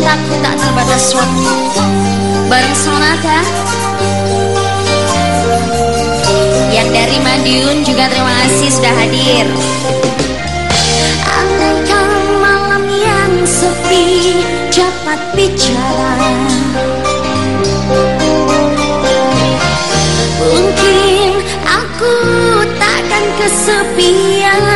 Aku tak terbatas waktu Bareng Sonata ya. Yang dari Madiun juga terima kasih sudah hadir. Andaikan malam yang sepi dapat bicara. Mungkin aku takkan kesepian.